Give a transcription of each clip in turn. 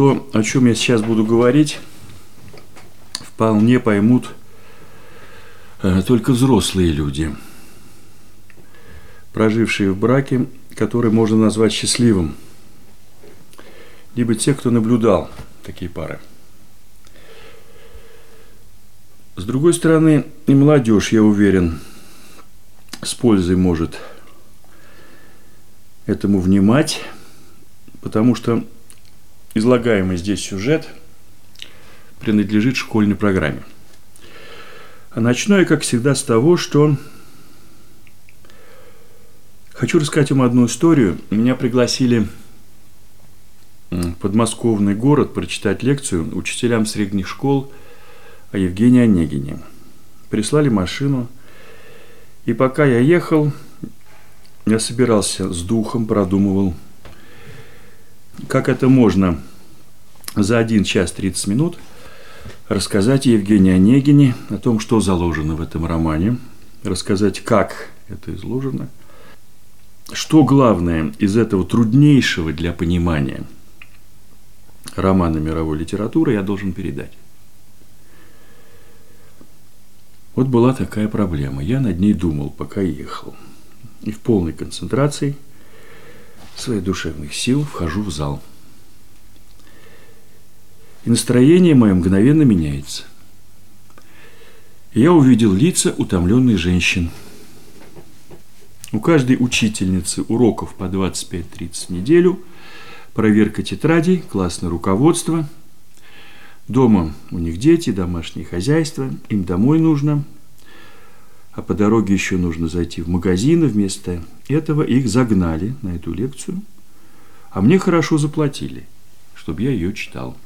То, о чем я сейчас буду говорить, вполне поймут э, только взрослые люди, прожившие в браке, который можно назвать счастливым, либо те, кто наблюдал такие пары. С другой стороны, и молодежь, я уверен, с пользой может этому внимать, потому что излагаемый здесь сюжет принадлежит школьной программе. А начну я, как всегда, с того, что хочу рассказать вам одну историю. Меня пригласили в подмосковный город прочитать лекцию учителям средних школ о Евгении Онегине. Прислали машину, и пока я ехал, я собирался с духом, продумывал, как это можно за один час 30 минут рассказать Евгении Онегине о том, что заложено в этом романе, рассказать, как это изложено, что главное из этого труднейшего для понимания романа мировой литературы я должен передать. Вот была такая проблема. Я над ней думал, пока ехал – и в полной концентрации своих душевных сил вхожу в зал. И настроение мое мгновенно меняется. я увидел лица утомленных женщин. У каждой учительницы уроков по 25-30 в неделю, проверка тетрадей, классное руководство. Дома у них дети, домашнее хозяйство, им домой нужно – а по дороге еще нужно зайти в магазин, и вместо этого их загнали на эту лекцию, а мне хорошо заплатили, чтобы я ее читал.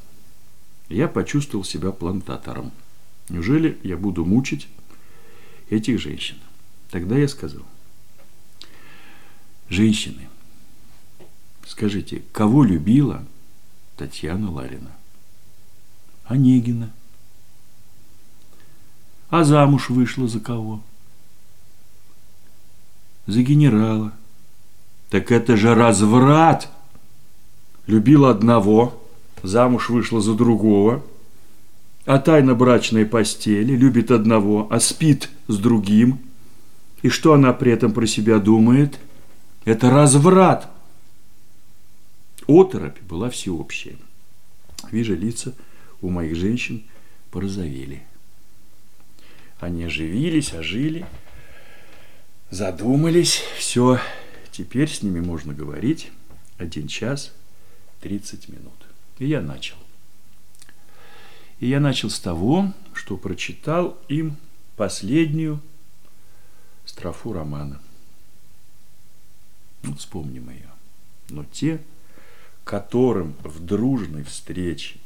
Я почувствовал себя плантатором. Неужели я буду мучить этих женщин? Тогда я сказал, женщины, скажите, кого любила Татьяна Ларина? Онегина. А замуж вышла за кого? За генерала. Так это же разврат. Любила одного, замуж вышла за другого, а тайна брачной постели, любит одного, а спит с другим. И что она при этом про себя думает? Это разврат. Оторопь была всеобщая. Вижу, лица у моих женщин порозовели. Они оживились, ожили – задумались, все, теперь с ними можно говорить один час 30 минут. И я начал. И я начал с того, что прочитал им последнюю строфу романа. Ну, вспомним ее. Но те, которым в дружной встрече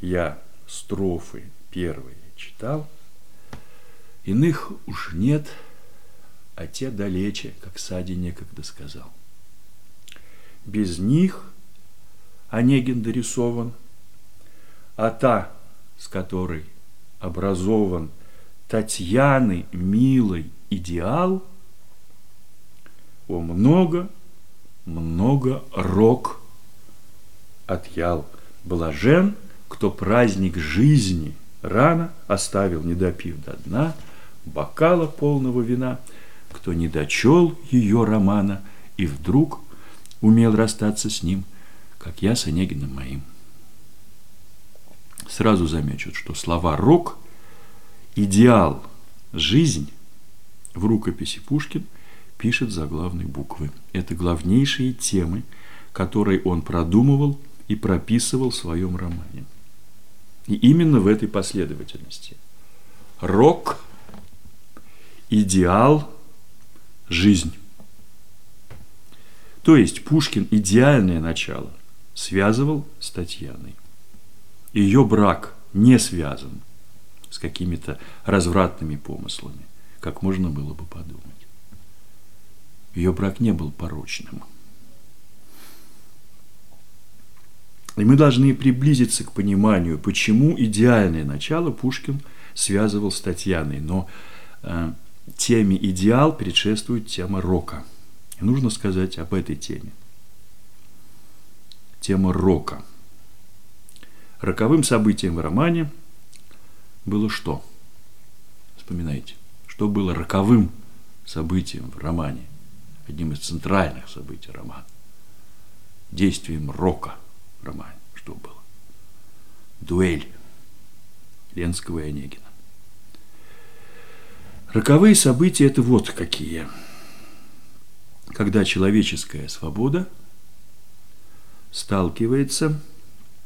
я строфы первые читал, иных уж нет – а те далече, как Сади некогда сказал. Без них Онегин дорисован, а та, с которой образован Татьяны милый идеал, о много, много рок отъял. Блажен, кто праздник жизни рано оставил, не допив до дна, бокала полного вина – кто не дочел ее романа и вдруг умел расстаться с ним, как я с Онегиным моим. Сразу замечу, что слова «рок», «идеал», «жизнь» в рукописи Пушкин пишет за главной буквы. Это главнейшие темы, которые он продумывал и прописывал в своем романе. И именно в этой последовательности. Рок, идеал, жизнь. То есть Пушкин идеальное начало связывал с Татьяной. Ее брак не связан с какими-то развратными помыслами, как можно было бы подумать. Ее брак не был порочным. И мы должны приблизиться к пониманию, почему идеальное начало Пушкин связывал с Татьяной. Но э, теме идеал предшествует тема рока. И нужно сказать об этой теме. Тема рока. Роковым событием в романе было что? Вспоминайте, что было роковым событием в романе, одним из центральных событий романа, действием Рока в романе, что было? Дуэль Ленского и Онегина. Роковые события – это вот какие. Когда человеческая свобода сталкивается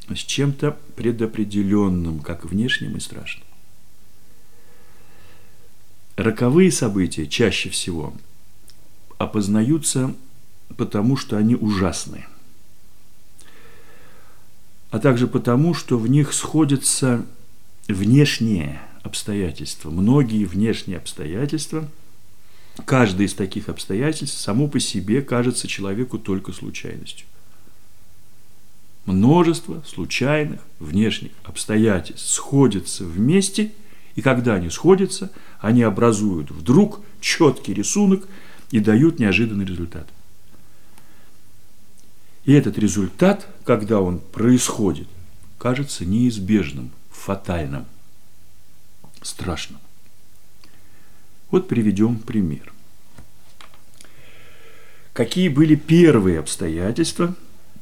с чем-то предопределенным, как внешним и страшным. Роковые события чаще всего опознаются потому, что они ужасны, а также потому, что в них сходятся внешние обстоятельства, многие внешние обстоятельства. Каждое из таких обстоятельств само по себе кажется человеку только случайностью множество случайных внешних обстоятельств сходятся вместе, и когда они сходятся, они образуют вдруг четкий рисунок и дают неожиданный результат. И этот результат, когда он происходит, кажется неизбежным, фатальным, страшным. Вот приведем пример. Какие были первые обстоятельства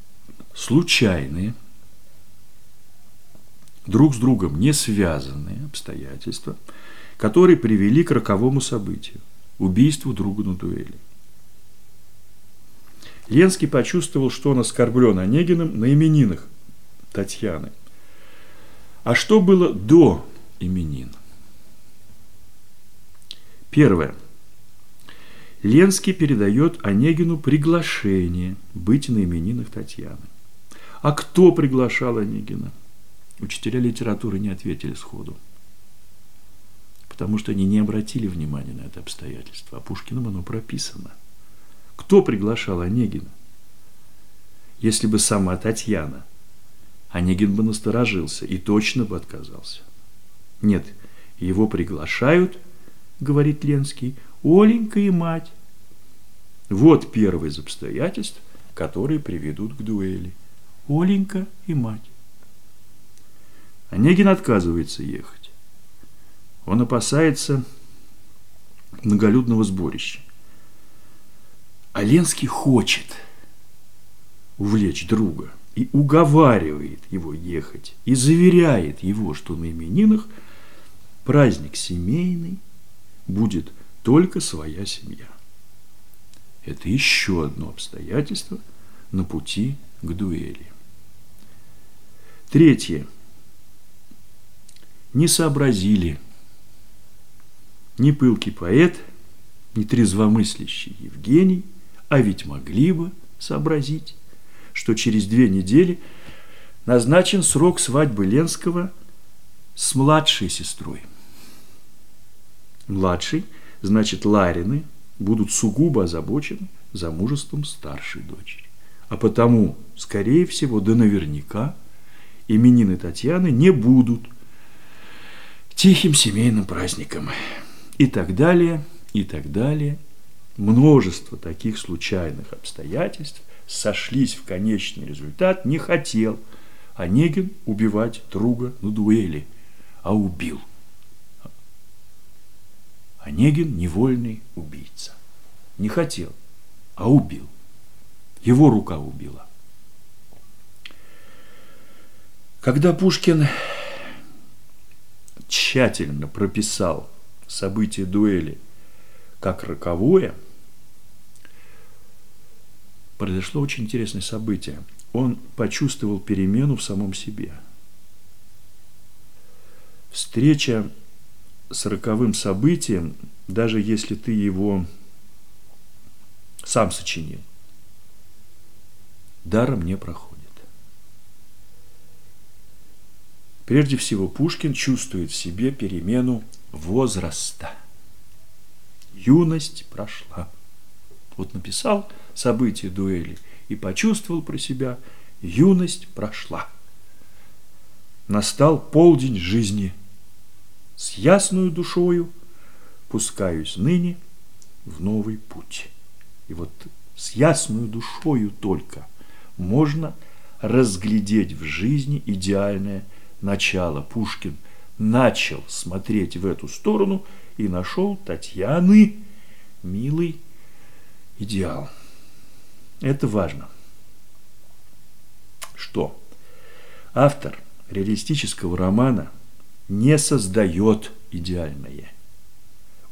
– случайные, друг с другом не связанные обстоятельства, которые привели к роковому событию – убийству друга на дуэли. Ленский почувствовал, что он оскорблен Онегиным на именинах Татьяны. А что было до именин? Первое. Ленский передает Онегину приглашение быть на именинах Татьяны. А кто приглашал Онегина? Учителя литературы не ответили сходу. Потому что они не обратили внимания на это обстоятельство. А Пушкиным оно прописано. Кто приглашал Онегина? Если бы сама Татьяна, Онегин бы насторожился и точно бы отказался. Нет, его приглашают, говорит Ленский, Оленька и мать. Вот первое из обстоятельств, которые приведут к дуэли. Оленька и мать. Онегин отказывается ехать. Он опасается многолюдного сборища. А Ленский хочет увлечь друга и уговаривает его ехать, и заверяет его, что на именинах праздник семейный, будет только своя семья. Это еще одно обстоятельство на пути к дуэли. Третье. Не сообразили ни пылкий поэт, ни трезвомыслящий Евгений, а ведь могли бы сообразить, что через две недели назначен срок свадьбы Ленского с младшей сестрой. Младший, значит, Ларины будут сугубо озабочены замужеством старшей дочери. А потому, скорее всего, да наверняка – именины Татьяны не будут тихим семейным праздником. И так далее, и так далее. Множество таких случайных обстоятельств сошлись в конечный результат. Не хотел Онегин убивать друга на дуэли, а убил. Онегин – невольный убийца. Не хотел, а убил. Его рука убила. Когда Пушкин тщательно прописал события дуэли как роковое, произошло очень интересное событие. Он почувствовал перемену в самом себе. Встреча с роковым событием, даже если ты его сам сочинил, даром не проходит. Прежде всего, Пушкин чувствует в себе перемену возраста. Юность прошла. Вот написал события дуэли и почувствовал про себя, юность прошла. Настал полдень жизни. С ясную душою пускаюсь ныне в новый путь. И вот с ясную душою только можно разглядеть в жизни идеальное начало. Пушкин начал смотреть в эту сторону и нашел Татьяны милый идеал. Это важно. Что? Автор реалистического романа не создает идеальное.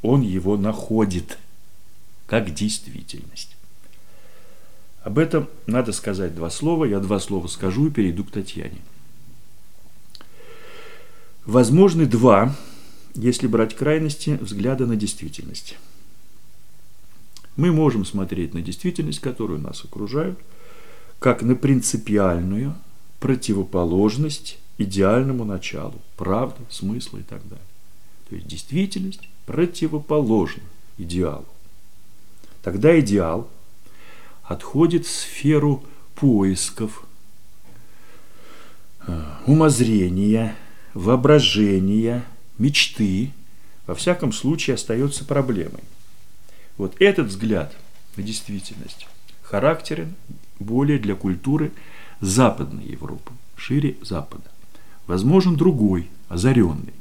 Он его находит как действительность. Об этом надо сказать два слова. Я два слова скажу и перейду к Татьяне. Возможны два, если брать крайности, взгляда на действительность. Мы можем смотреть на действительность, которую нас окружают, как на принципиальную противоположность идеальному началу, правда, смысла и так далее. То есть действительность противоположна идеалу. Тогда идеал отходит в сферу поисков, э, умозрения, воображения, мечты, во всяком случае остается проблемой. Вот этот взгляд на действительность характерен более для культуры Западной Европы, шире Запада. Возможен другой, озаренный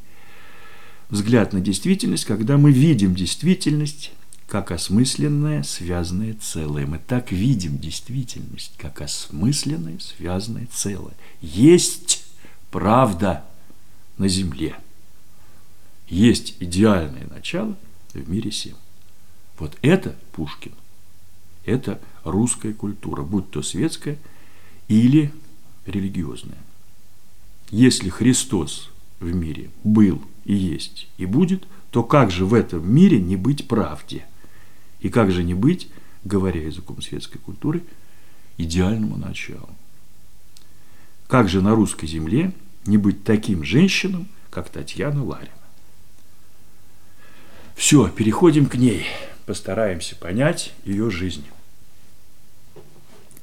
взгляд на действительность, когда мы видим действительность как осмысленное, связанное целое. Мы так видим действительность, как осмысленное, связанное целое. Есть правда на земле. Есть идеальное начало в мире всем. Вот это Пушкин. Это русская культура, будь то светская или религиозная. Если Христос в мире был и есть и будет, то как же в этом мире не быть правде – и как же не быть, говоря языком светской культуры, идеальному началу? Как же на русской земле не быть таким женщинам, как Татьяна Ларина? Все, переходим к ней, постараемся понять ее жизнь.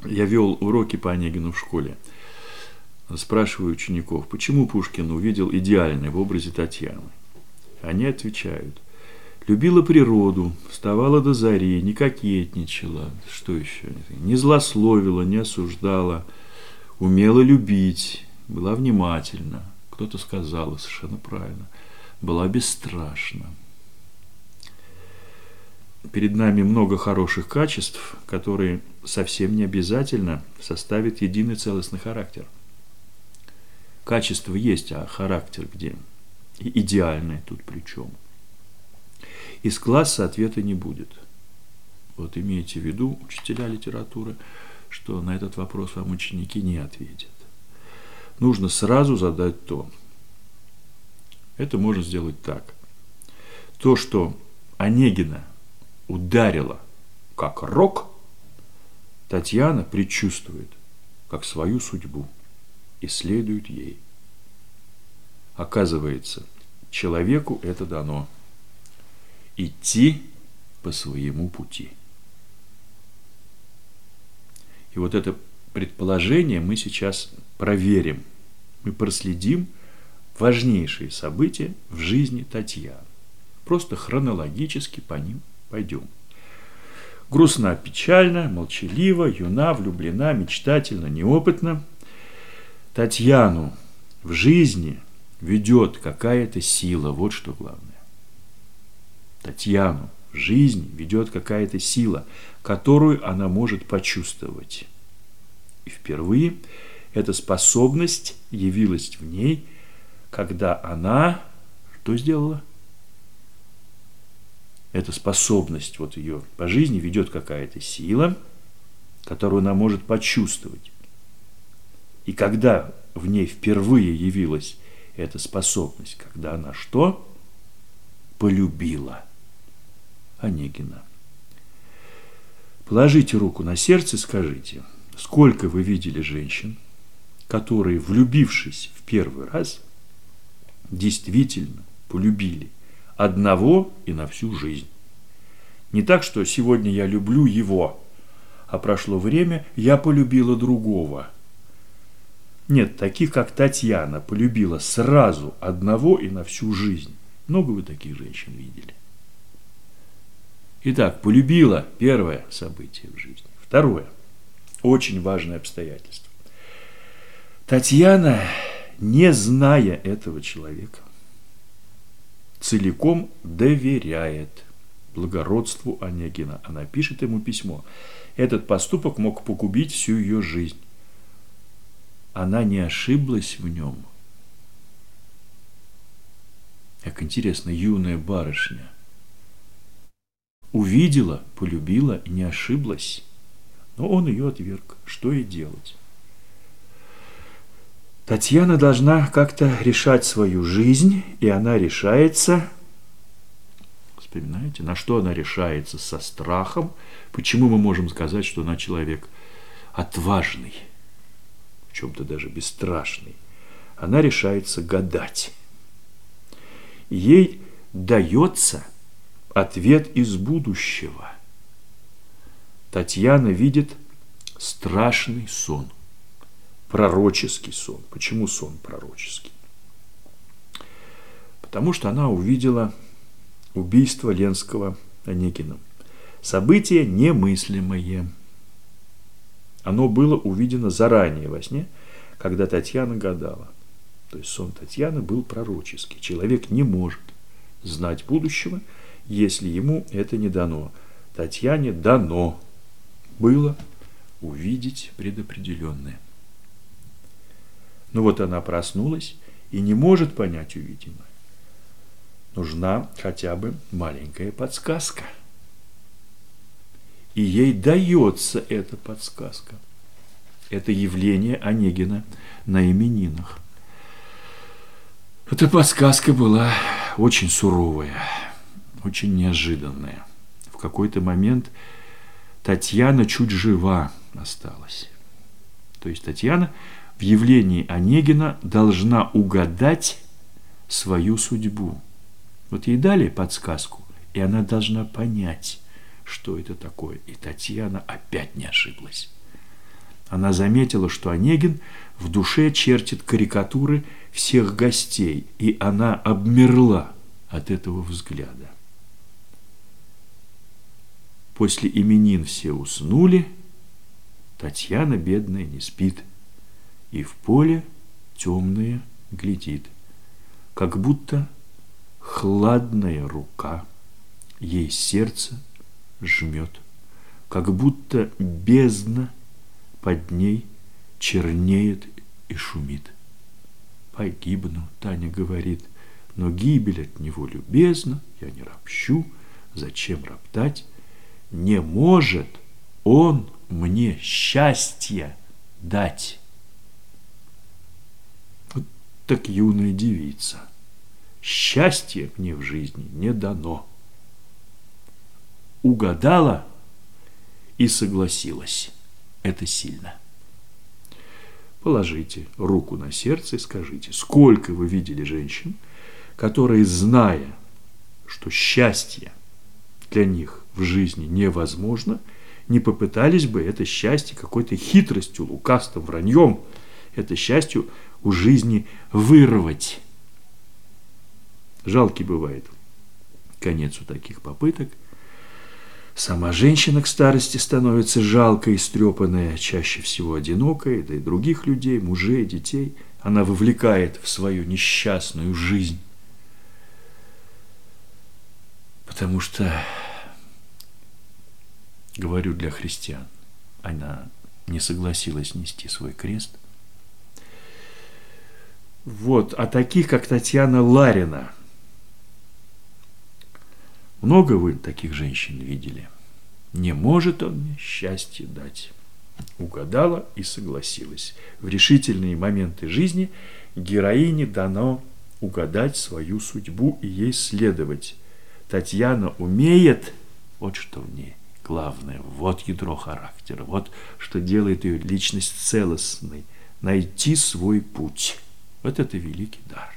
Я вел уроки по Онегину в школе. Спрашиваю учеников, почему Пушкин увидел идеальный в образе Татьяны. Они отвечают, Любила природу, вставала до зари, не кокетничала, что еще, не злословила, не осуждала, умела любить, была внимательна, кто-то сказал, совершенно правильно, была бесстрашна. Перед нами много хороших качеств, которые совсем не обязательно составят единый целостный характер. Качество есть, а характер где? И идеальный тут при чем? Из класса ответа не будет. Вот имейте в виду, учителя литературы, что на этот вопрос вам ученики не ответят. Нужно сразу задать то. Это можно сделать так. То, что Онегина ударила как рок, Татьяна предчувствует как свою судьбу и следует ей. Оказывается, человеку это дано – идти по своему пути. И вот это предположение мы сейчас проверим. Мы проследим важнейшие события в жизни Татьяны. Просто хронологически по ним пойдем. Грустна, печальна, молчалива, юна, влюблена, мечтательна, неопытна. Татьяну в жизни ведет какая-то сила, вот что главное. Татьяну в жизнь ведет какая-то сила, которую она может почувствовать. И впервые эта способность явилась в ней, когда она что сделала? Эта способность вот ее по жизни ведет какая-то сила, которую она может почувствовать. И когда в ней впервые явилась эта способность, когда она что? Полюбила – Онегина. Положите руку на сердце и скажите, сколько вы видели женщин, которые, влюбившись в первый раз, действительно полюбили одного и на всю жизнь. Не так, что сегодня я люблю его, а прошло время, я полюбила другого. Нет, таких, как Татьяна, полюбила сразу одного и на всю жизнь. Много вы таких женщин видели? Итак, полюбила первое событие в жизни. Второе, очень важное обстоятельство. Татьяна, не зная этого человека, целиком доверяет благородству Онегина. Она пишет ему письмо. Этот поступок мог погубить всю ее жизнь. Она не ошиблась в нем. Как интересно, юная барышня увидела, полюбила не ошиблась. Но он ее отверг. Что ей делать? Татьяна должна как-то решать свою жизнь, и она решается, вспоминаете, на что она решается со страхом. Почему мы можем сказать, что она человек отважный, чем-то даже бесстрашный? Она решается гадать. Ей дается ответ из будущего. Татьяна видит страшный сон – пророческий сон. Почему сон пророческий? Потому что она увидела убийство Ленского Онегиным. Событие немыслимое. Оно было увидено заранее во сне, когда Татьяна гадала. То есть сон Татьяны был пророческий. Человек не может знать будущего, если ему это не дано. Татьяне дано было увидеть предопределенное. Ну вот она проснулась и не может понять увидимое. Нужна хотя бы маленькая подсказка. И ей дается эта подсказка. Это явление Онегина на именинах. Эта подсказка была очень суровая, очень неожиданная. В какой-то момент Татьяна чуть жива осталась. То есть Татьяна в явлении Онегина должна угадать свою судьбу. Вот ей дали подсказку, и она должна понять, что это такое. И Татьяна опять не ошиблась. Она заметила, что Онегин в душе чертит карикатуры всех гостей, и она обмерла от этого взгляда. После именин все уснули, Татьяна, бедная, не спит – и в поле темное глядит, как будто хладная рука ей сердце жмет, как будто бездна под ней чернеет и шумит. Погибну, Таня говорит, но гибель от него любезна, я не ропщу, зачем роптать? Не может он мне счастье дать так юная девица. Счастье мне в жизни не дано. Угадала и согласилась. Это сильно. Положите руку на сердце и скажите, сколько вы видели женщин, которые, зная, что счастье для них в жизни невозможно, не попытались бы это счастье какой-то хитростью, лукавством, враньем, это счастью у жизни вырвать. Жалкий бывает конец у таких попыток. Сама женщина к старости становится жалкой, истрепанная, чаще всего одинокой, да и других людей, мужей, детей. Она вовлекает в свою несчастную жизнь. Потому что, говорю для христиан, она не согласилась нести свой крест – вот, а таких, как Татьяна Ларина. Много вы таких женщин видели? Не может он мне счастье дать. Угадала и согласилась. В решительные моменты жизни героине дано угадать свою судьбу и ей следовать. Татьяна умеет, вот что в ней главное, вот ядро характера, вот что делает ее личность целостной, найти свой путь. Вот это великий дар.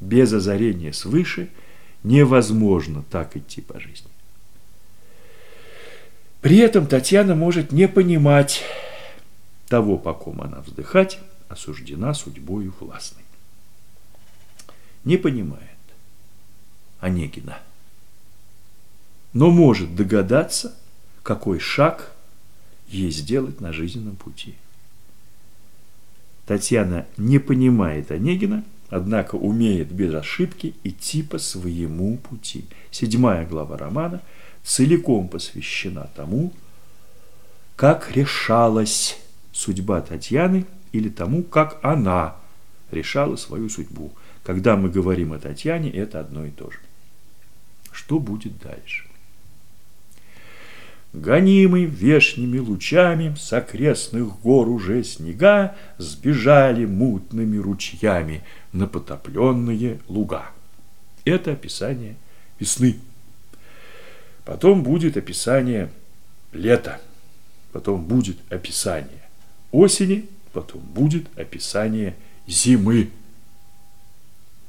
Без озарения свыше невозможно так идти по жизни. При этом Татьяна может не понимать того, по ком она вздыхать, осуждена судьбою властной. Не понимает Онегина. Но может догадаться, какой шаг ей сделать на жизненном пути – Татьяна не понимает Онегина, однако умеет без ошибки идти по своему пути. Седьмая глава романа целиком посвящена тому, как решалась судьба Татьяны или тому, как она решала свою судьбу. Когда мы говорим о Татьяне, это одно и то же. Что будет дальше? Гонимый вешними лучами с окрестных гор уже снега Сбежали мутными ручьями на потопленные луга. Это описание весны. Потом будет описание лета. Потом будет описание осени. Потом будет описание зимы.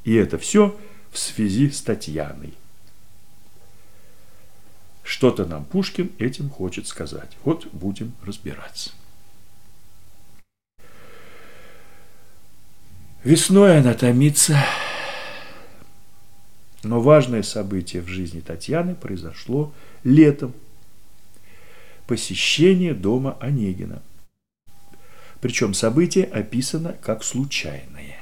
И это все в связи с Татьяной. Что-то нам Пушкин этим хочет сказать. Вот будем разбираться. Весной она томится, но важное событие в жизни Татьяны произошло летом. Посещение дома Онегина. Причем событие описано как случайное.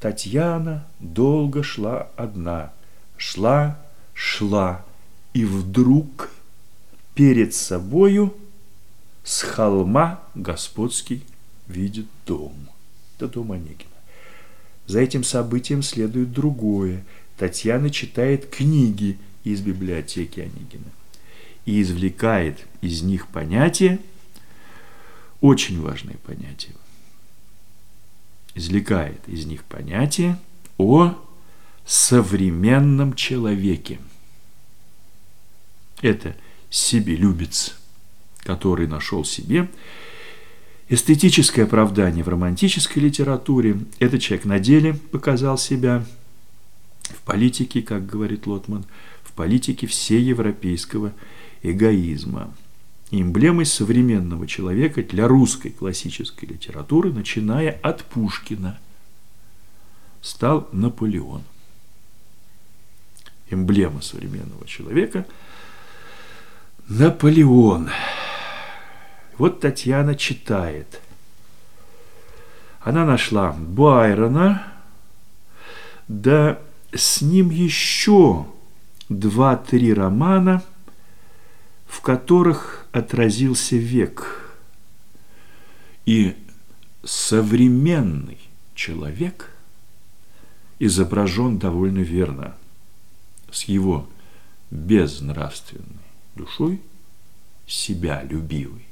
Татьяна долго шла одна, шла, шла, и вдруг перед собою с холма господский видит дом. Это дом Онегина. За этим событием следует другое. Татьяна читает книги из библиотеки Онегина и извлекает из них понятие, очень важное понятие, извлекает из них понятие о современном человеке – это себелюбец, который нашел себе эстетическое оправдание в романтической литературе. Этот человек на деле показал себя в политике, как говорит Лотман, в политике всеевропейского эгоизма. Эмблемой современного человека для русской классической литературы, начиная от Пушкина, стал Наполеон. Эмблема современного человека – Наполеон. Вот Татьяна читает. Она нашла Байрона, да с ним еще два-три романа, в которых отразился век. И современный человек изображен довольно верно, с его безнравственной душой себя любивый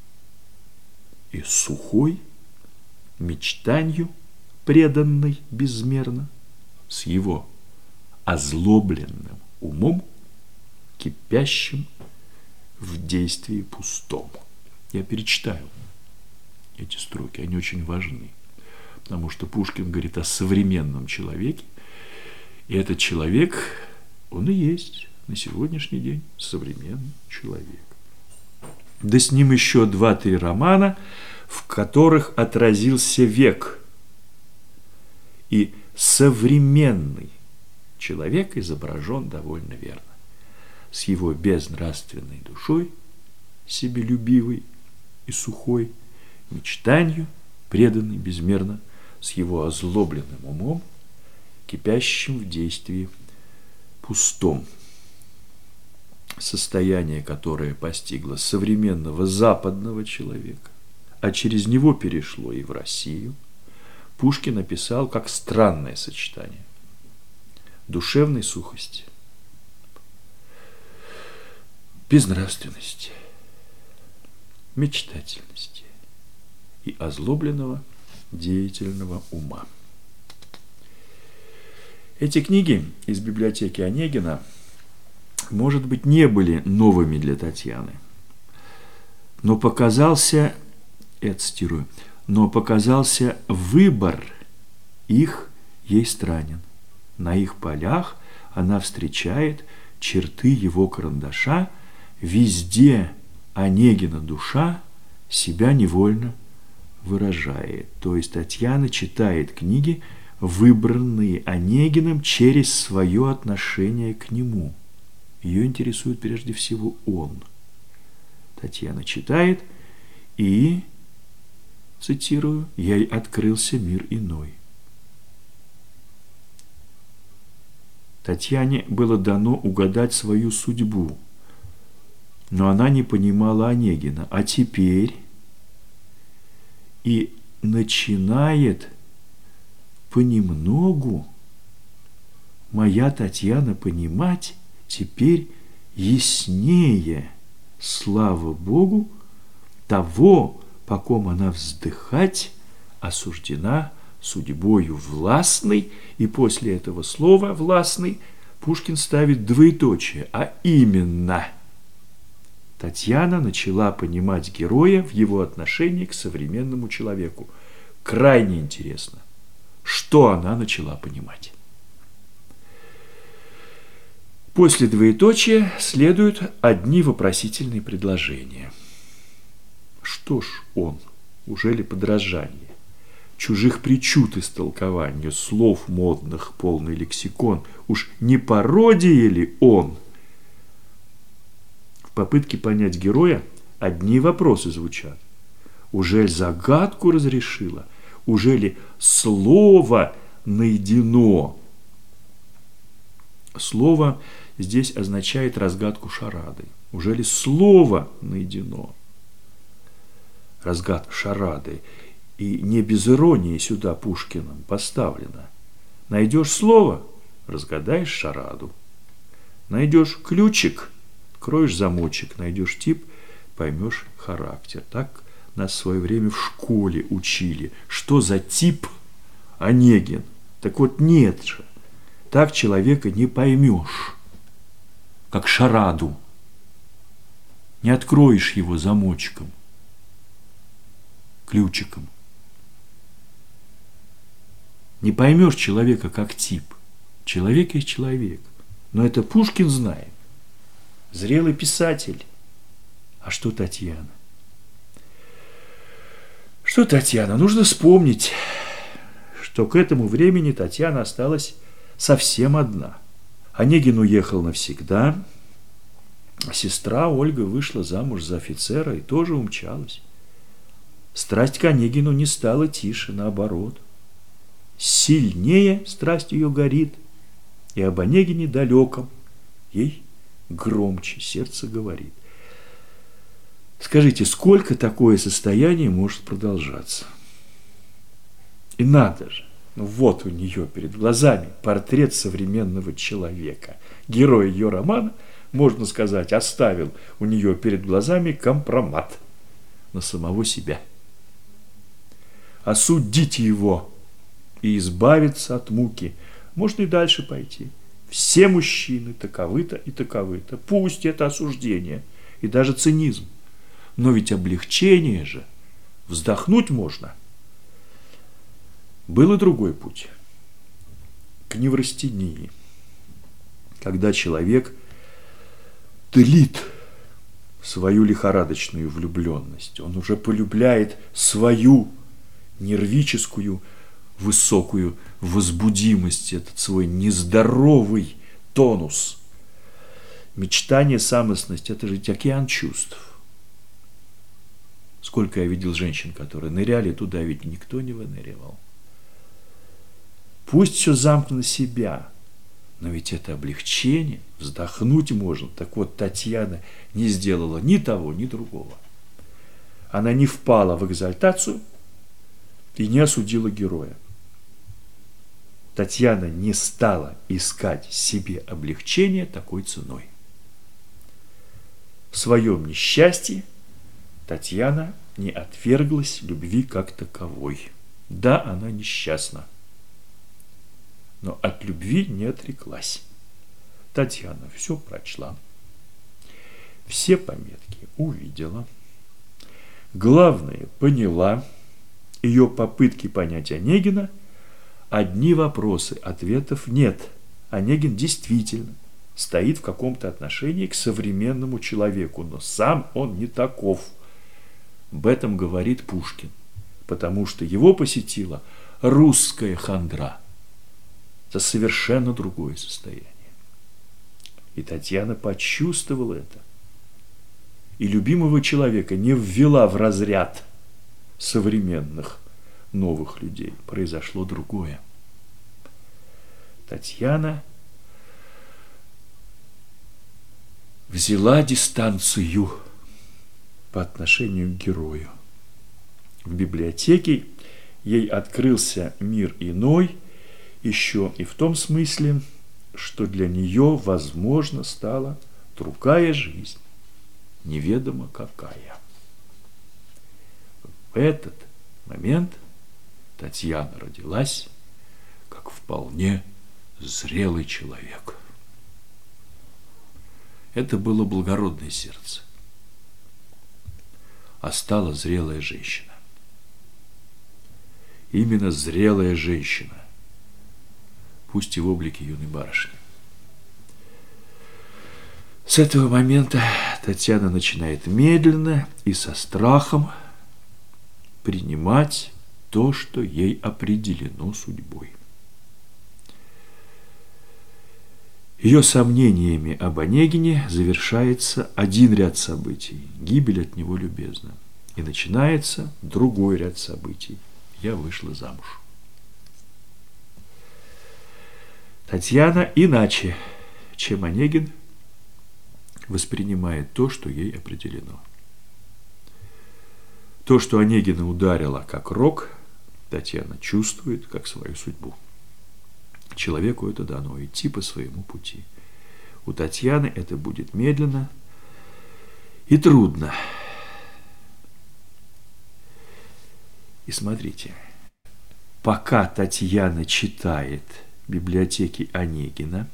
и сухой, мечтанью преданной безмерно, с его озлобленным умом, кипящим в действии пустом. Я перечитаю эти строки, они очень важны, потому что Пушкин говорит о современном человеке, и этот человек, он и есть на сегодняшний день современный человек. Да с ним еще два-три романа, в которых отразился век. И современный человек изображен довольно верно. С его безнравственной душой, себелюбивой и сухой, мечтанью, преданной безмерно, с его озлобленным умом, кипящим в действии пустом состояние, которое постигло современного западного человека, а через него перешло и в Россию, Пушкин написал как странное сочетание душевной сухости, безнравственности, мечтательности и озлобленного деятельного ума. Эти книги из библиотеки Онегина – может быть, не были новыми для Татьяны. Но показался, я цитирую, но показался выбор их ей странен. На их полях она встречает черты его карандаша, везде Онегина душа себя невольно выражает. То есть Татьяна читает книги, выбранные Онегиным через свое отношение к нему – ее интересует прежде всего он. Татьяна читает и цитирую, ей открылся мир иной. Татьяне было дано угадать свою судьбу, но она не понимала Онегина. А теперь и начинает понемногу моя Татьяна понимать теперь яснее, слава Богу, того, по ком она вздыхать осуждена судьбою властной, и после этого слова «властный» Пушкин ставит двоеточие, а именно Татьяна начала понимать героя в его отношении к современному человеку. Крайне интересно, что она начала понимать. После двоеточия следуют одни вопросительные предложения. Что ж он, уже ли подражание? чужих причуд истолкованию, слов модных, полный лексикон. Уж не пародия ли он? В попытке понять героя одни вопросы звучат. Уже загадку разрешила? Уже ли слово найдено? Слово здесь означает разгадку шарады. Уже ли слово найдено? Разгад шарады и не без иронии сюда Пушкиным поставлено. Найдешь слово – разгадаешь шараду. Найдешь ключик – кроешь замочек. Найдешь тип – поймешь характер. Так нас в свое время в школе учили. Что за тип Онегин? Так вот нет же. Так человека не поймешь, как шараду. Не откроешь его замочком, ключиком – не поймешь человека как тип. Человек есть человек. Но это Пушкин знает. Зрелый писатель. А что Татьяна? Что Татьяна? Нужно вспомнить, что к этому времени Татьяна осталась совсем одна. Онегин уехал навсегда. Сестра Ольга вышла замуж за офицера и тоже умчалась. Страсть к Онегину не стала тише, наоборот – сильнее страсть ее горит, и об Онегине далеком ей громче сердце говорит. Скажите, сколько такое состояние может продолжаться? И надо же, ну вот у нее перед глазами портрет современного человека. Герой ее романа, можно сказать, оставил у нее перед глазами компромат на самого себя. Осудите его и избавиться от муки. Можно и дальше пойти. Все мужчины таковы-то и таковы-то. Пусть это осуждение и даже цинизм. Но ведь облегчение же. Вздохнуть можно. Был и другой путь. К неврастении. Когда человек тлит свою лихорадочную влюбленность. Он уже полюбляет свою нервическую высокую возбудимость, этот свой нездоровый тонус. Мечтание, самостность – это же океан чувств. Сколько я видел женщин, которые ныряли туда, ведь никто не выныривал. Пусть все замкнуто себя, но ведь это облегчение, вздохнуть можно. Так вот, Татьяна не сделала ни того, ни другого. Она не впала в экзальтацию и не осудила героя. Татьяна не стала искать себе облегчения такой ценой. В своем несчастье Татьяна не отверглась любви как таковой. Да, она несчастна, но от любви не отреклась. Татьяна все прочла, все пометки увидела. Главное, поняла ее попытки понять Онегина – одни вопросы, ответов нет. Онегин действительно стоит в каком-то отношении к современному человеку, но сам он не таков. Об этом говорит Пушкин, потому что его посетила русская хандра. Это совершенно другое состояние. И Татьяна почувствовала это. И любимого человека не ввела в разряд современных новых людей произошло другое. Татьяна взяла дистанцию по отношению к герою. В библиотеке ей открылся мир иной, еще и в том смысле, что для нее, возможно, стала другая жизнь, неведомо какая. В этот момент Татьяна родилась как вполне зрелый человек. Это было благородное сердце. А стала зрелая женщина. Именно зрелая женщина, пусть и в облике юной барышни. С этого момента Татьяна начинает медленно и со страхом принимать то, что ей определено судьбой. Ее сомнениями об Онегине завершается один ряд событий – гибель от него любезна. И начинается другой ряд событий – я вышла замуж. Татьяна иначе, чем Онегин, воспринимает то, что ей определено. То, что Онегина ударила как рок, Татьяна чувствует как свою судьбу. Человеку это дано идти по своему пути. У Татьяны это будет медленно и трудно. И смотрите, пока Татьяна читает библиотеки Онегина,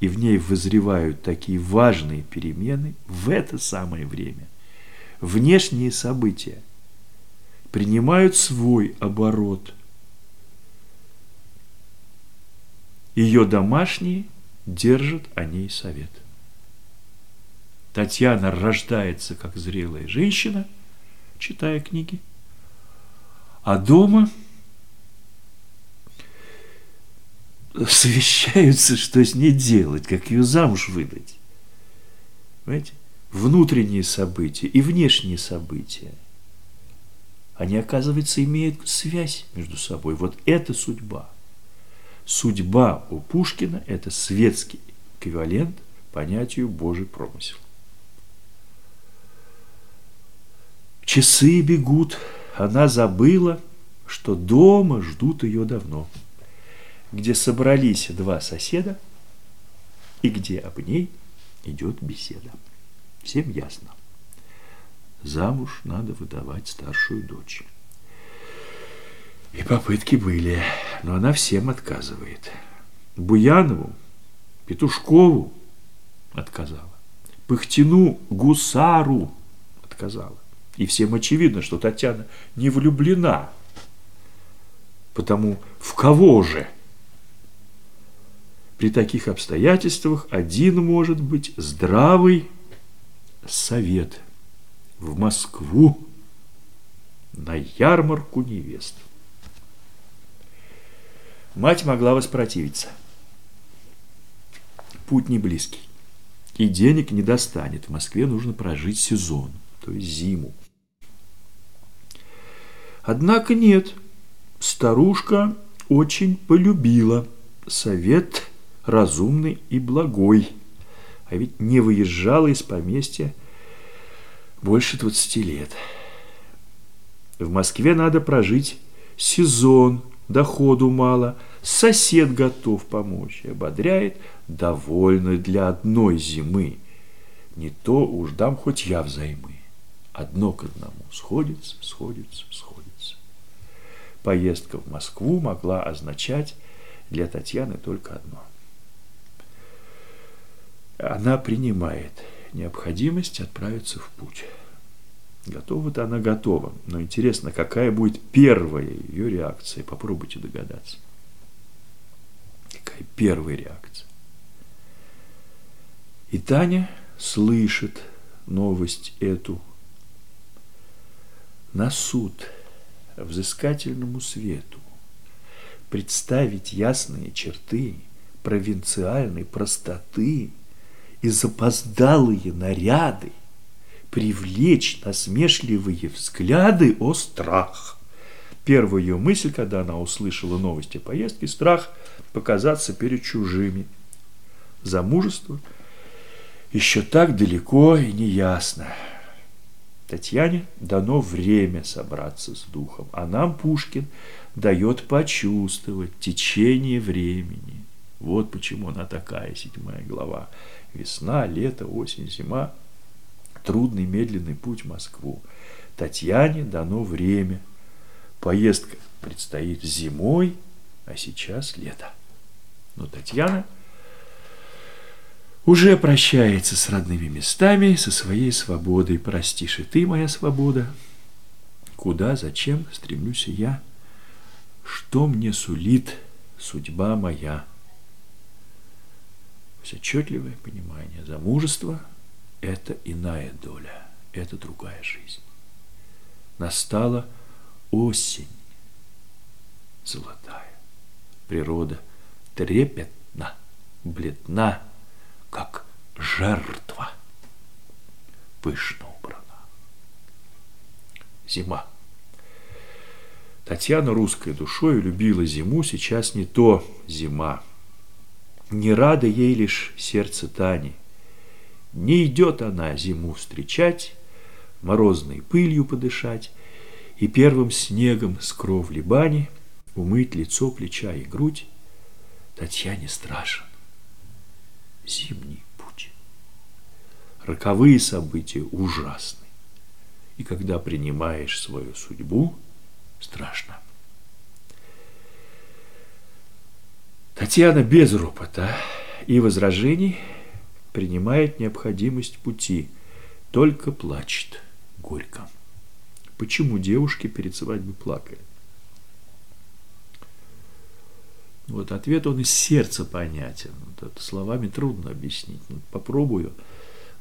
и в ней вызревают такие важные перемены, в это самое время внешние события принимают свой оборот – Ее домашние держат о ней совет. Татьяна рождается как зрелая женщина, читая книги, а дома совещаются, что с ней делать, как ее замуж выдать. Понимаете? Внутренние события и внешние события. Они, оказывается, имеют связь между собой. Вот это судьба – Судьба у Пушкина – это светский эквивалент понятию Божий промысел. Часы бегут, она забыла, что дома ждут ее давно, где собрались два соседа и где об ней идет беседа. Всем ясно. Замуж надо выдавать старшую дочь. И попытки были, но она всем отказывает. Буянову, Петушкову отказала. Пыхтину, Гусару отказала. И всем очевидно, что Татьяна не влюблена. Потому в кого же? При таких обстоятельствах один может быть здравый совет в Москву на ярмарку невест. Мать могла воспротивиться. Путь не близкий. И денег не достанет. В Москве нужно прожить сезон, то есть зиму. Однако нет. Старушка очень полюбила совет разумный и благой. А ведь не выезжала из поместья больше 20 лет. В Москве надо прожить сезон – доходу мало, сосед готов помочь, ободряет, довольно для одной зимы. Не то уж дам хоть я взаймы. Одно к одному сходится, сходится, сходится. Поездка в Москву могла означать для Татьяны только одно. Она принимает необходимость отправиться в путь. Готова-то она готова. Но интересно, какая будет первая ее реакция? Попробуйте догадаться. Какая первая реакция? И Таня слышит новость эту. На суд, взыскательному свету, представить ясные черты провинциальной простоты и запоздалые наряды – привлечь насмешливые взгляды о страх. Первая ее мысль, когда она услышала новости поездки, страх показаться перед чужими. Замужество еще так далеко и неясно. Татьяне дано время собраться с духом, а нам Пушкин дает почувствовать течение времени. Вот почему она такая, седьмая глава. Весна, лето, осень, зима. Трудный, медленный путь в Москву. Татьяне дано время. Поездка предстоит зимой, а сейчас лето. Но Татьяна уже прощается с родными местами, со своей свободой. Простишь и ты, моя свобода. Куда, зачем стремлюсь я? Что мне сулит судьба моя? Все отчетливое понимание. Замужество – это иная доля, это другая жизнь. Настала осень золотая. Природа трепетна, бледна, как жертва пышно убрана. Зима. Татьяна русской душой любила зиму, сейчас не то зима. Не рада ей лишь сердце Тани. Не идет она зиму встречать, морозной пылью подышать и первым снегом с кровли бани умыть лицо, плеча и грудь. Татьяне страшен зимний путь. Роковые события ужасны. И когда принимаешь свою судьбу, страшно. Татьяна без ропота и возражений принимает необходимость пути, только плачет горько. Почему девушки перед свадьбой плакали? Вот ответ, он из сердца понятен. Вот это словами трудно объяснить. Ну, попробую.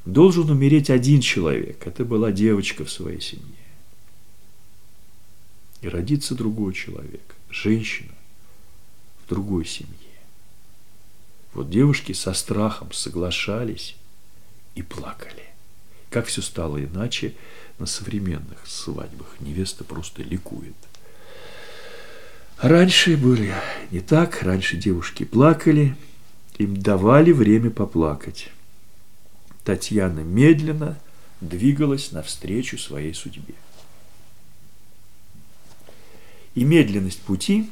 Должен умереть один человек. Это была девочка в своей семье. И родится другой человек, женщина в другой семье. Вот девушки со страхом соглашались и плакали. Как все стало иначе на современных свадьбах. Невеста просто ликует – Раньше были не так, раньше девушки плакали, им давали время поплакать. Татьяна медленно двигалась навстречу своей судьбе. И медленность пути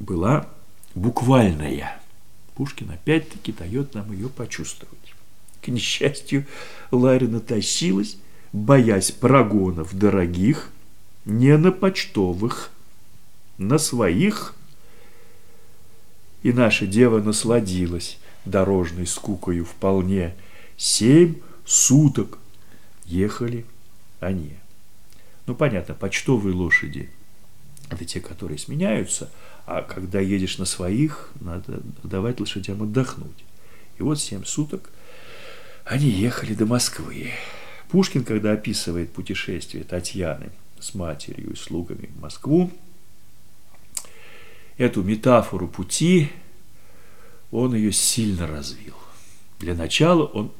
была буквальная. Пушкин опять-таки дает нам ее почувствовать. К несчастью, Ларина тащилась, боясь прогонов дорогих, не на почтовых на своих. И наша дева насладилась дорожной скукою вполне. Семь суток ехали они. Ну, понятно, почтовые лошади – это те, которые сменяются, а когда едешь на своих, надо давать лошадям отдохнуть. И вот семь суток они ехали до Москвы. Пушкин, когда описывает путешествие Татьяны с матерью и слугами в Москву, эту метафору пути, он ее сильно развил. Для начала он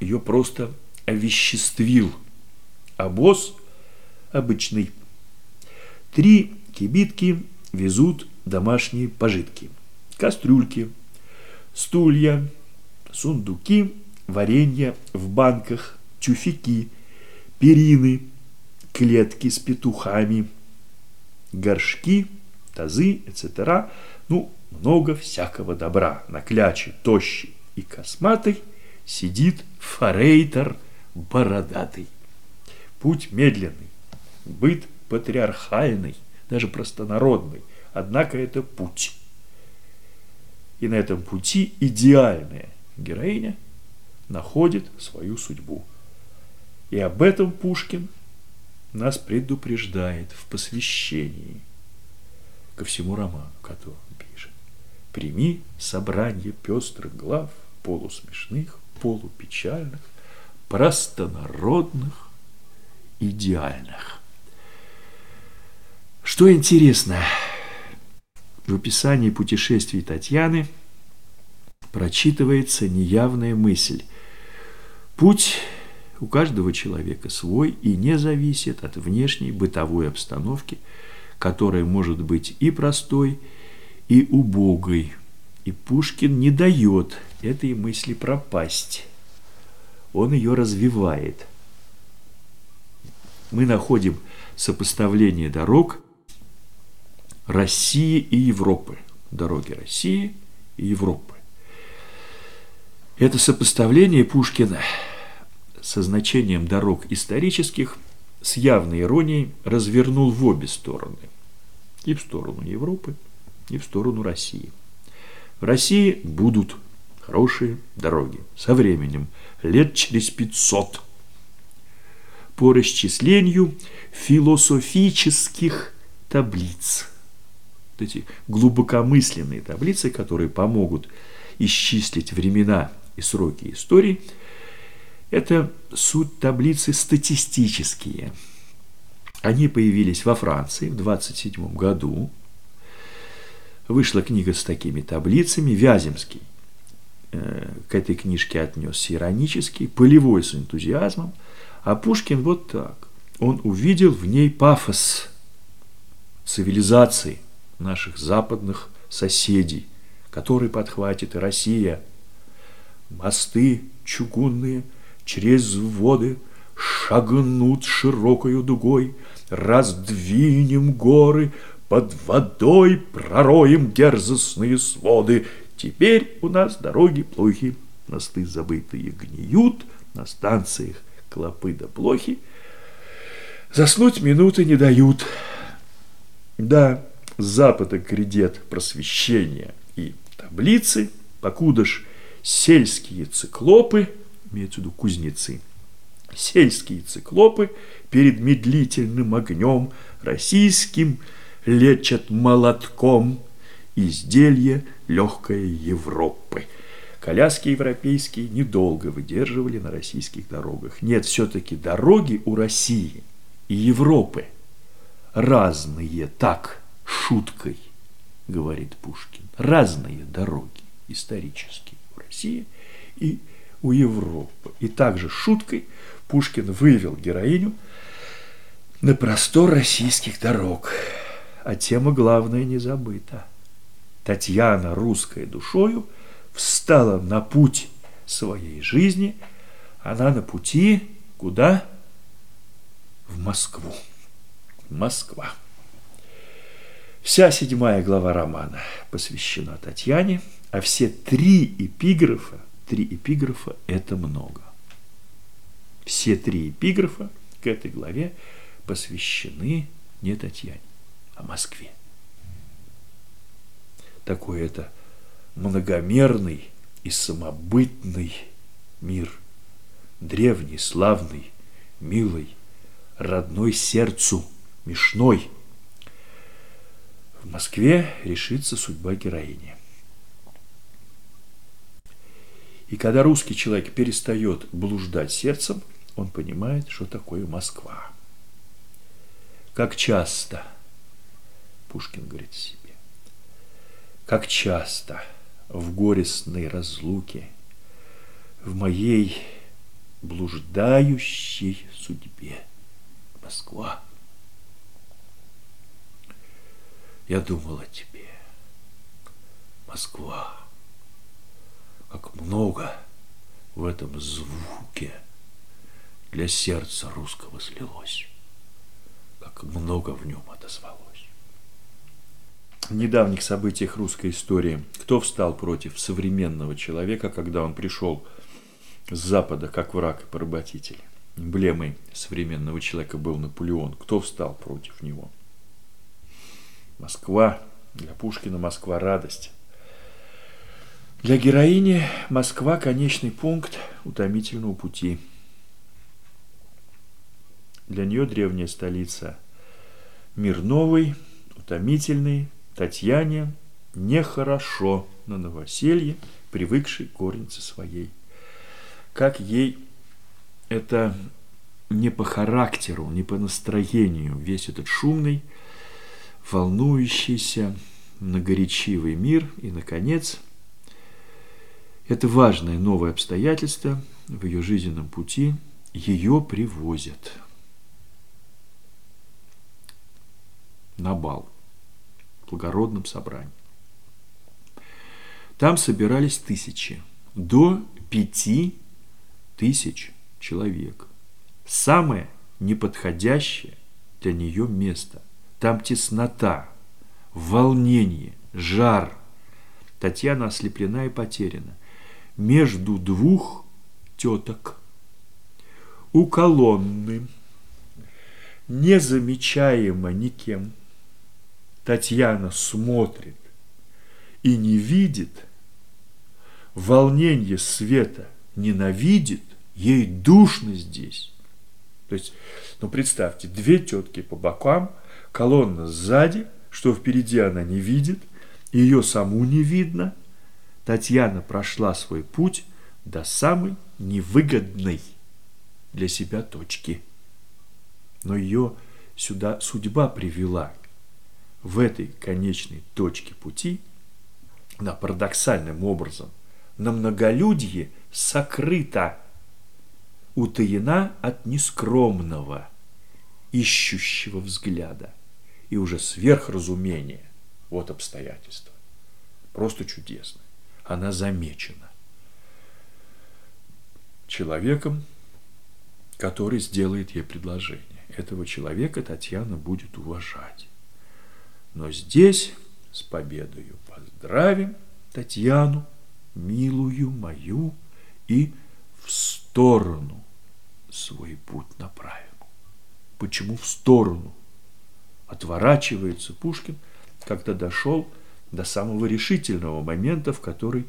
ее просто овеществил. Босс обычный. Три кибитки везут домашние пожитки. Кастрюльки, стулья, сундуки, варенье в банках, тюфяки, перины, клетки с петухами, горшки – тазы, etc. Ну, много всякого добра. На кляче тощий и косматый сидит форейтер бородатый. Путь медленный, быт патриархальный, даже простонародный, однако это путь. И на этом пути идеальная героиня находит свою судьбу. И об этом Пушкин нас предупреждает в посвящении – ко всему роману, который он пишет. Прими собрание пестрых глав, полусмешных, полупечальных, простонародных, идеальных. Что интересно, в описании путешествий Татьяны прочитывается неявная мысль. Путь у каждого человека свой и не зависит от внешней бытовой обстановки, которая может быть и простой, и убогой. И Пушкин не дает этой мысли пропасть. Он ее развивает. Мы находим сопоставление дорог России и Европы. Дороги России и Европы. Это сопоставление Пушкина со значением дорог исторических с явной иронией развернул в обе стороны. И в сторону Европы, и в сторону России. В России будут хорошие дороги со временем, лет через 500. По расчислению философических таблиц. Эти глубокомысленные таблицы, которые помогут исчислить времена и сроки истории, это суть таблицы статистические. Они появились во Франции в 27 году. Вышла книга с такими таблицами. Вяземский э, к этой книжке отнесся иронически, полевой с энтузиазмом, а Пушкин вот так. Он увидел в ней пафос цивилизации наших западных соседей, который подхватит и Россия. Мосты чугунные через воды шагнут широкою дугой, раздвинем горы, под водой пророем дерзостные своды. Теперь у нас дороги плохи, мосты забытые гниют, на станциях клопы да плохи. Заснуть минуты не дают. Да, с запада грядет просвещение и таблицы, покуда ж сельские циклопы, имеется в виду кузнецы, сельские циклопы перед медлительным огнем российским лечат молотком изделие легкой Европы. Коляски европейские недолго выдерживали на российских дорогах. Нет, все-таки дороги у России и Европы разные так – шуткой, говорит Пушкин. Разные дороги исторические у России и у Европы. И также шуткой Пушкин вывел героиню на простор российских дорог. А тема главная не забыта. Татьяна, русская душою, встала на путь своей жизни. Она на пути куда? В Москву. Москва. Вся седьмая глава романа посвящена Татьяне, а все три эпиграфа, три эпиграфа – это много. Все три эпиграфа к этой главе посвящены не Татьяне, а Москве. Такой это многомерный и самобытный мир, древний, славный, милый, родной сердцу, мешной – в Москве решится судьба героини. И когда русский человек перестает блуждать сердцем, он понимает, что такое Москва. Как часто, Пушкин говорит себе, как часто в горестной разлуке, в моей блуждающей судьбе Москва – Я думал о тебе. Москва. Как много в этом звуке для сердца русского слилось. Как много в нем отозвалось. В недавних событиях русской истории кто встал против современного человека, когда он пришел с Запада как враг и поработитель? Эмблемой современного человека был Наполеон. Кто встал против него? – Москва. Для Пушкина Москва – радость. Для героини Москва – конечный пункт утомительного пути. Для нее древняя столица – мир новый, утомительный, Татьяне нехорошо на новоселье, привыкшей к горнице своей. Как ей это не по характеру, не по настроению весь этот шумный, волнующийся, многоречивый мир. И, наконец, это важное новое обстоятельство в ее жизненном пути ее привозят на бал в благородном собрании. Там собирались тысячи, до пяти тысяч человек. Самое неподходящее для нее место. Там теснота, волнение, жар. Татьяна ослеплена и потеряна. Между двух теток. У колонны, незамечаемо никем, Татьяна смотрит и не видит, волнение света ненавидит, ей душно здесь. То есть, ну представьте, две тетки по бокам, колонна сзади, что впереди она не видит, ее саму не видно. Татьяна прошла свой путь до самой невыгодной для себя точки. Но ее сюда судьба привела. В этой конечной точке пути, на парадоксальным образом, на многолюдье сокрыта утаена от нескромного, ищущего взгляда и уже сверхразумения. Вот обстоятельства. Просто чудесно. Она замечена человеком, который сделает ей предложение. Этого человека Татьяна будет уважать. Но здесь с победою поздравим Татьяну, милую мою, и в сторону свой путь направим. Почему в сторону? Отворачивается Пушкин, когда дошел до самого решительного момента, в который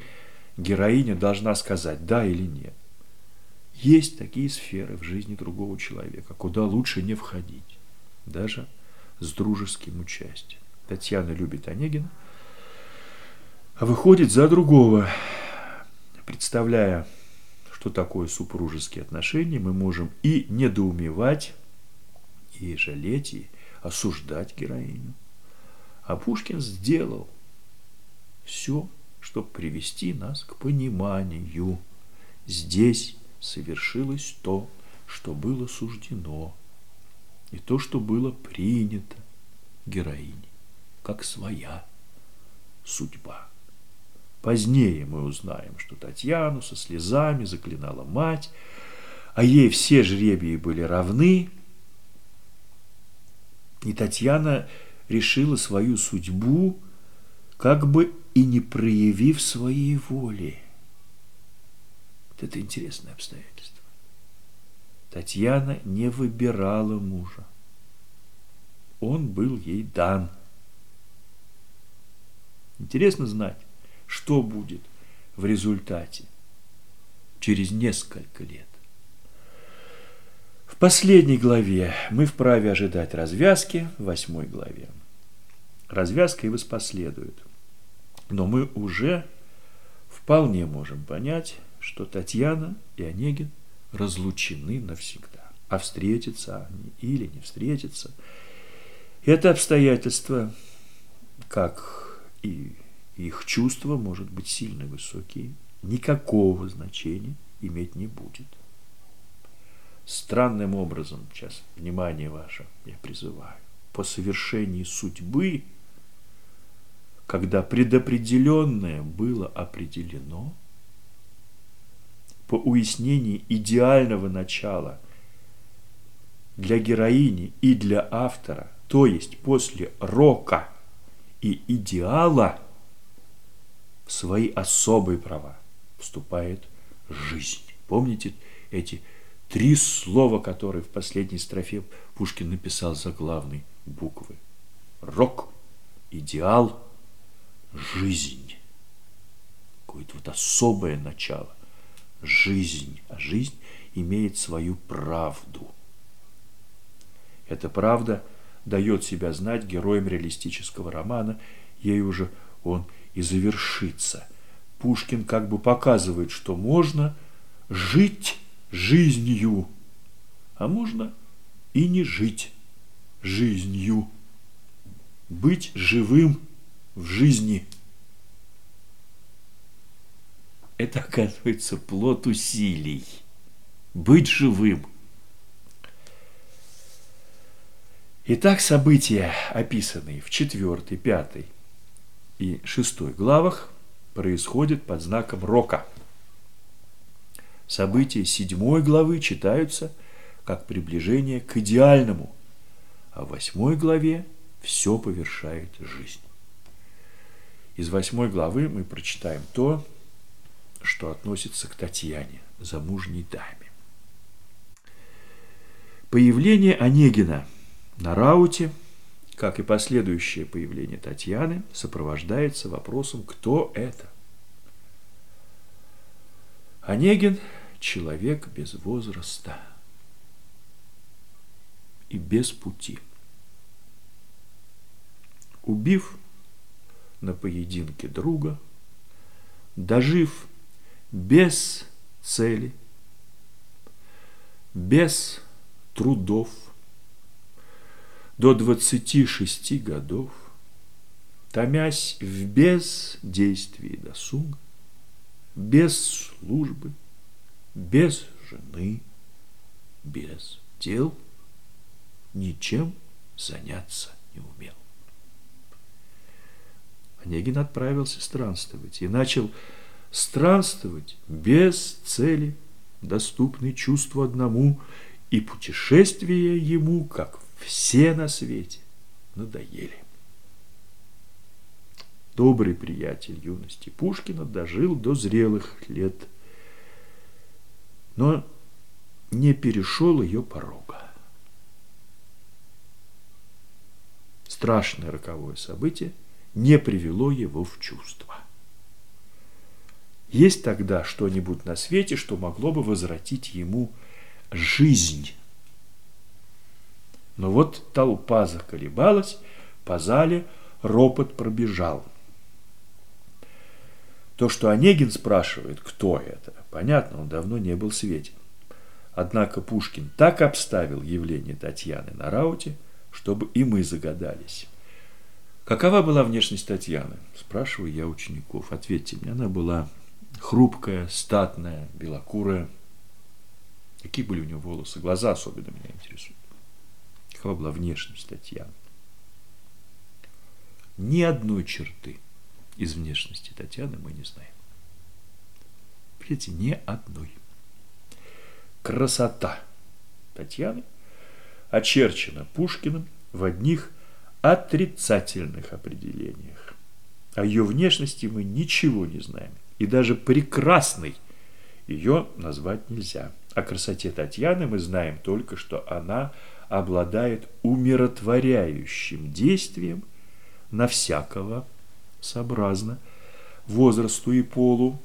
героиня должна сказать «да» или «нет». Есть такие сферы в жизни другого человека, куда лучше не входить, даже с дружеским участием. Татьяна любит Онегина, а выходит за другого, представляя что такое супружеские отношения, мы можем и недоумевать, и жалеть, и осуждать героиню. А Пушкин сделал все, чтобы привести нас к пониманию. Здесь совершилось то, что было суждено, и то, что было принято героине, как своя судьба. Позднее мы узнаем, что Татьяну со слезами заклинала мать, а ей все жребии были равны. И Татьяна решила свою судьбу, как бы и не проявив своей воли. Вот это интересное обстоятельство. Татьяна не выбирала мужа. Он был ей дан. Интересно знать, что будет в результате через несколько лет. В последней главе мы вправе ожидать развязки, в восьмой главе. Развязка и воспоследует. Но мы уже вполне можем понять, что Татьяна и Онегин разлучены навсегда. А встретятся они или не встретятся, это обстоятельство, как и их чувства, может быть, сильно высокие, никакого значения иметь не будет. Странным образом, сейчас внимание ваше я призываю, по совершении судьбы, когда предопределенное было определено, по уяснении идеального начала для героини и для автора, то есть после рока и идеала – в свои особые права вступает жизнь. Помните эти три слова, которые в последней строфе Пушкин написал за главной буквы? Рок, идеал, жизнь. Какое-то вот особое начало. Жизнь. А жизнь имеет свою правду. Эта правда дает себя знать героям реалистического романа. Ей уже он и завершится. Пушкин как бы показывает, что можно жить жизнью, а можно и не жить жизнью, быть живым в жизни. Это, оказывается, плод усилий. Быть живым. Итак, события, описанные в 4, 5 и 6 главах, происходят под знаком рока – События седьмой главы читаются как приближение к идеальному, а в восьмой главе все повершает жизнь. Из восьмой главы мы прочитаем то, что относится к Татьяне, замужней даме. Появление Онегина на рауте, как и последующее появление Татьяны, сопровождается вопросом «Кто это?». Онегин – человек без возраста и без пути. Убив на поединке друга, дожив без цели, без трудов, до 26 годов, томясь в бездействии досуга, без службы, без жены, без дел, ничем заняться не умел. Онегин отправился странствовать и начал странствовать без цели, доступный чувству одному, и путешествия ему, как все на свете, надоели. Добрый приятель юности Пушкина дожил до зрелых лет, но не перешел ее порога. Страшное роковое событие не привело его в чувство. Есть тогда что-нибудь на свете, что могло бы возвратить ему жизнь? Но вот толпа заколебалась, по зале ропот пробежал. То, что Онегин спрашивает, кто это, понятно, он давно не был светен. Однако Пушкин так обставил явление Татьяны на рауте, чтобы и мы загадались. Какова была внешность Татьяны? Спрашиваю я учеников. Ответьте мне, она была хрупкая, статная, белокурая. Какие были у нее волосы? Глаза особенно меня интересуют. Какова была внешность Татьяны? Ни одной черты из внешности Татьяны мы не знаем. Видите, ни одной. Красота Татьяны очерчена Пушкиным в одних отрицательных определениях. О ее внешности мы ничего не знаем. И даже прекрасной ее назвать нельзя. О красоте Татьяны мы знаем только, что она обладает умиротворяющим действием на всякого сообразно возрасту и полу.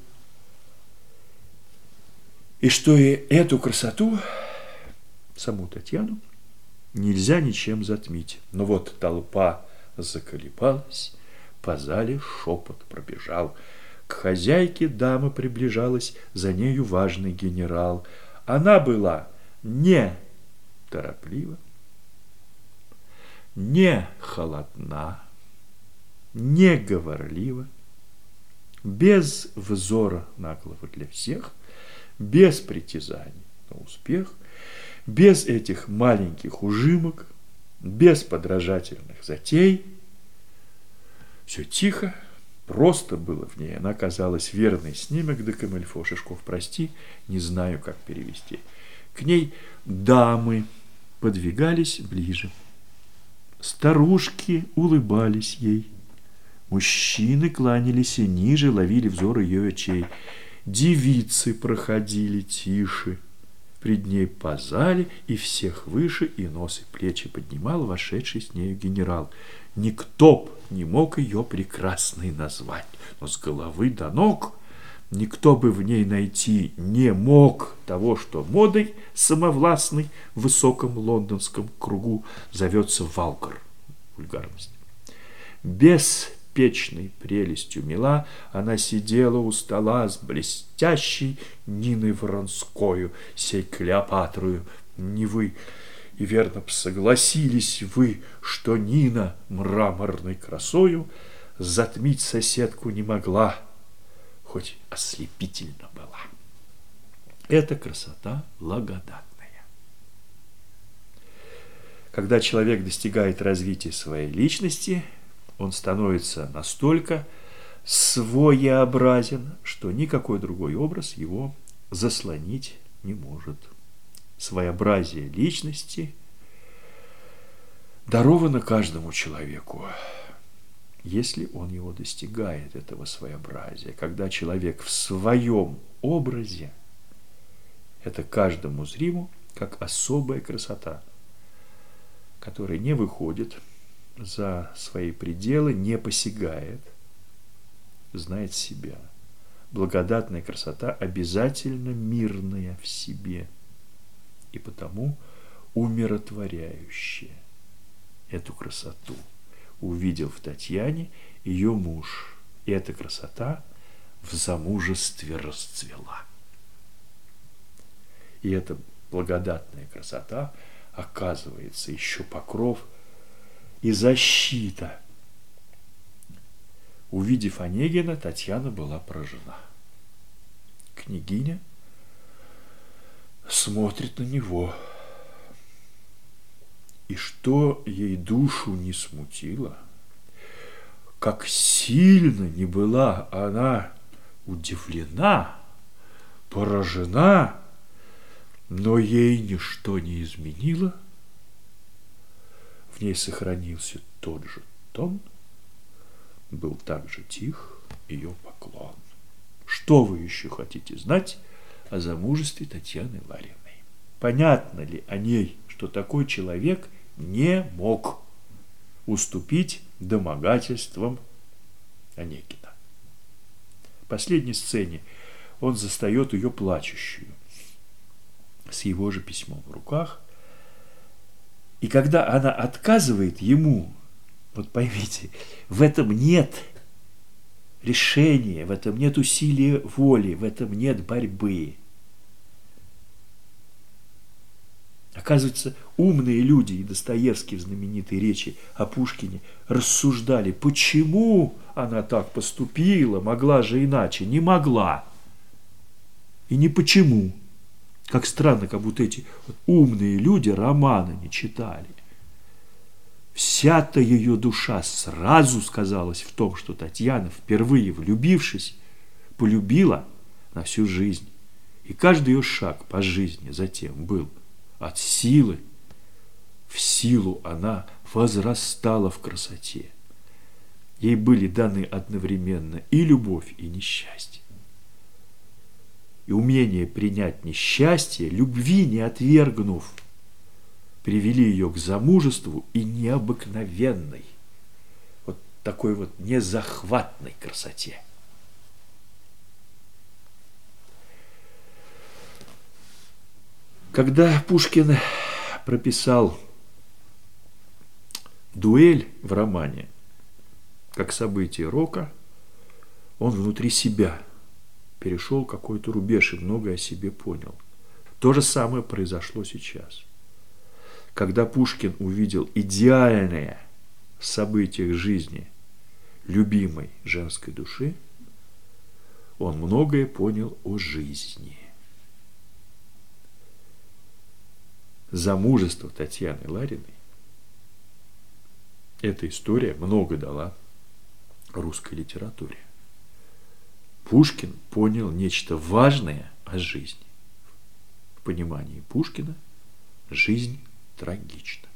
И что и эту красоту, саму Татьяну, нельзя ничем затмить. Но вот толпа заколебалась, по зале шепот пробежал. К хозяйке дама приближалась, за нею важный генерал. Она была не тороплива, не холодна, не говорлива, без взора наглого для всех, без притязаний на успех, без этих маленьких ужимок, без подражательных затей. Все тихо, просто было в ней. Она казалась верной снимок де Камильфо. Шишков, прости, не знаю, как перевести. К ней дамы подвигались ближе. Старушки улыбались ей. Мужчины кланялись и ниже, ловили взор ее очей. Девицы проходили тише. Пред ней по зале и всех выше, и нос и плечи поднимал вошедший с нею генерал. Никто б не мог ее прекрасной назвать, но с головы до ног никто бы в ней найти не мог того, что модой самовластной в высоком лондонском кругу зовется валкар, вульгарность. Без беспечной прелестью мила, она сидела у стола с блестящей Ниной Воронскою, сей Клеопатрою Невы. И верно б согласились вы, что Нина мраморной красою затмить соседку не могла, хоть ослепительно была. Эта красота благодатная. Когда человек достигает развития своей личности, он становится настолько своеобразен, что никакой другой образ его заслонить не может. Своеобразие личности даровано каждому человеку, если он его достигает, этого своеобразия. Когда человек в своем образе, это каждому зриму, как особая красота, которая не выходит за свои пределы, не посягает, знает себя. Благодатная красота обязательно мирная в себе и потому умиротворяющая. Эту красоту увидел в Татьяне ее муж, и эта красота в замужестве расцвела. И эта благодатная красота оказывается еще покров – и защита. Увидев Онегина, Татьяна была поражена. Княгиня смотрит на него. И что ей душу не смутило, как сильно не была она удивлена, поражена, но ей ничто не изменило – в ней сохранился тот же тон, был также тих ее поклон. Что вы еще хотите знать о замужестве Татьяны Лариной? Понятно ли о ней, что такой человек не мог уступить домогательствам Онегина? В последней сцене он застает ее плачущую с его же письмом в руках – и когда она отказывает ему, вот поймите, в этом нет решения, в этом нет усилия воли, в этом нет борьбы. Оказывается, умные люди, и Достоевский в знаменитой речи о Пушкине, рассуждали, почему она так поступила, могла же иначе, не могла. И не почему. Как странно, как будто эти вот умные люди романа не читали. Вся-то ее душа сразу сказалась в том, что Татьяна, впервые влюбившись, полюбила на всю жизнь. И каждый ее шаг по жизни затем был от силы в силу она возрастала в красоте. Ей были даны одновременно и любовь, и несчастье и умение принять несчастье, любви не отвергнув, привели ее к замужеству и необыкновенной, вот такой вот незахватной красоте. Когда Пушкин прописал дуэль в романе как событие рока, он внутри себя – перешел какой-то рубеж и многое о себе понял. То же самое произошло сейчас. Когда Пушкин увидел идеальное в событиях жизни любимой женской души, он многое понял о жизни. Замужество Татьяны Лариной эта история много дала русской литературе. Пушкин понял нечто важное о жизни. В понимании Пушкина жизнь трагична.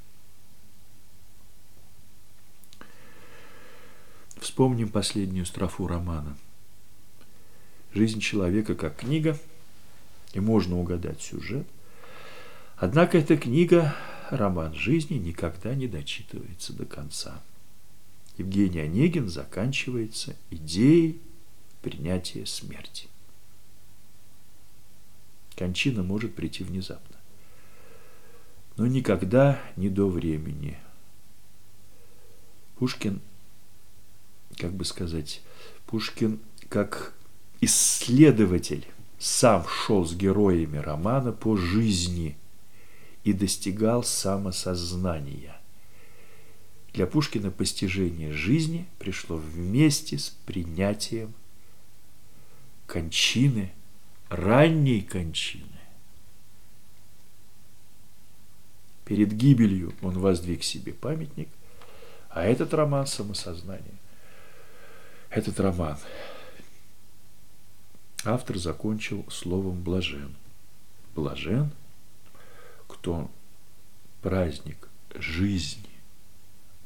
Вспомним последнюю строфу романа. Жизнь человека как книга, и можно угадать сюжет. Однако эта книга, роман жизни, никогда не дочитывается до конца. Евгений Онегин заканчивается идеей принятие смерти. Кончина может прийти внезапно, но никогда не до времени. Пушкин, как бы сказать, Пушкин как исследователь сам шел с героями романа по жизни и достигал самосознания. Для Пушкина постижение жизни пришло вместе с принятием кончины, ранней кончины. Перед гибелью он воздвиг себе памятник, а этот роман самосознания, этот роман автор закончил словом «блажен». Блажен, кто праздник жизни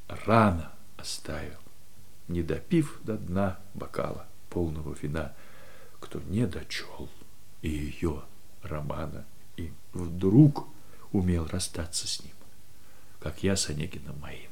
рано оставил, не допив до дна бокала полного вина, кто не дочел и ее романа, и вдруг умел расстаться с ним, как я с Онегином моим.